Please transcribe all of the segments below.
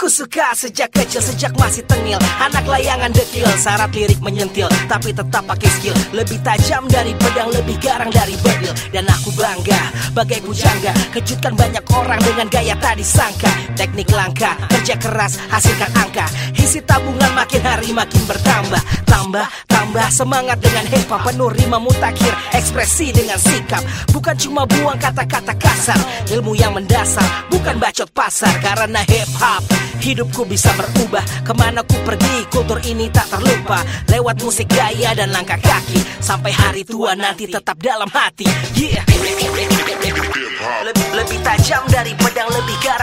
Ku suka sejak kecil, sejak masih tengil. Anak layangan dekil, syarat lirik menyentil. Tapi tetap pakai skill. Lebih tajam dari pedang, lebih garang dari bedil. Dan aku bangga, bagai pujangga. Kejutkan banyak orang dengan gaya tadi sangka Teknik langka, kerja keras, hasilkan angka. Isi tabungan makin hari makin bertambah. Tambah, tambah semangat dengan hip hop Penuh rima mutakhir, ekspresi dengan sikap. Bukan cuma buang kata-kata kasar. Ilmu yang mendasar, bukan bacot pasar. Karena hip hop Hidupku bisa berubah. Ke mana ku pergi kultur ini tak terlupa. Lewat musik gaya dan langkah kaki. Sampai hari tua nanti tetap dalam hati. Yeah. Lebih, lebih tajam dari pedang Lebih garang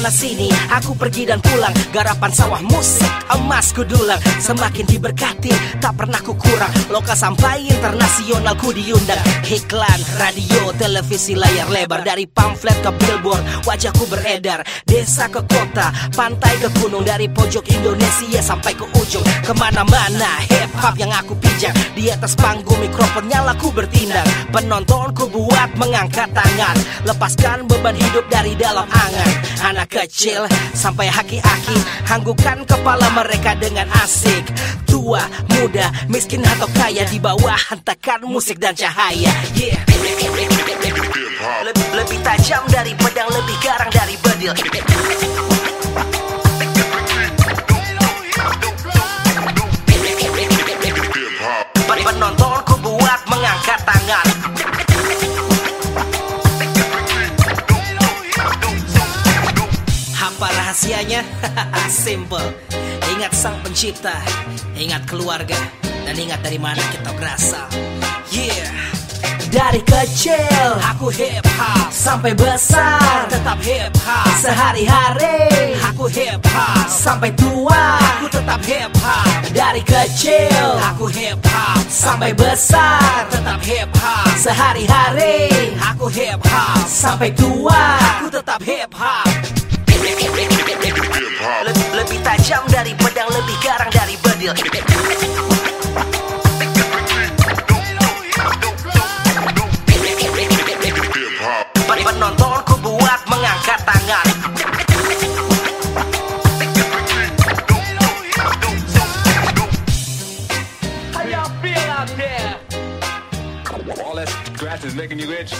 Ke sana sini, aku pergi dan pulang. Garapan sawah musik, emasku dulang Semakin diberkati, tak pernah ku kurang Lokal sampai internasional ku diundang. Iklan, radio, televisi, layar lebar. Dari pamflet ke billboard, wajahku beredar. Desa ke kota, pantai ke gunung. Dari pojok Indonesia sampai ke ujung. Ke mana-mana, hip hop yang aku pijak. Di atas panggung mikrofon nyala ku bertindak. Penontonku buat mengangkat tangan. Lepaskan beban hidup dari dalam angan. Anak kecil sampai haki-haki Hanggukan kepala mereka dengan asik. Tua, muda, miskin atau kaya Di bawah hentakan musik dan cahaya. Yeah. Lebih, tajam dari pedang Lebih garang rahasianya? Simple. Ingat sang pencipta, ingat keluarga, dan ingat dari mana kita berasal. Yeah. Dari kecil aku hip hop sampai besar tetap hip hop sehari-hari aku hip hop sampai tua aku tetap hip hop dari kecil aku hip hop sampai besar tetap hip hop sehari-hari aku hip hop sampai tua aku tetap hip hop lebih, lebih tajam dari pedang, lebih garang dari bedil. Penontonku buat mengangkat tangan. All that grass is making you itch.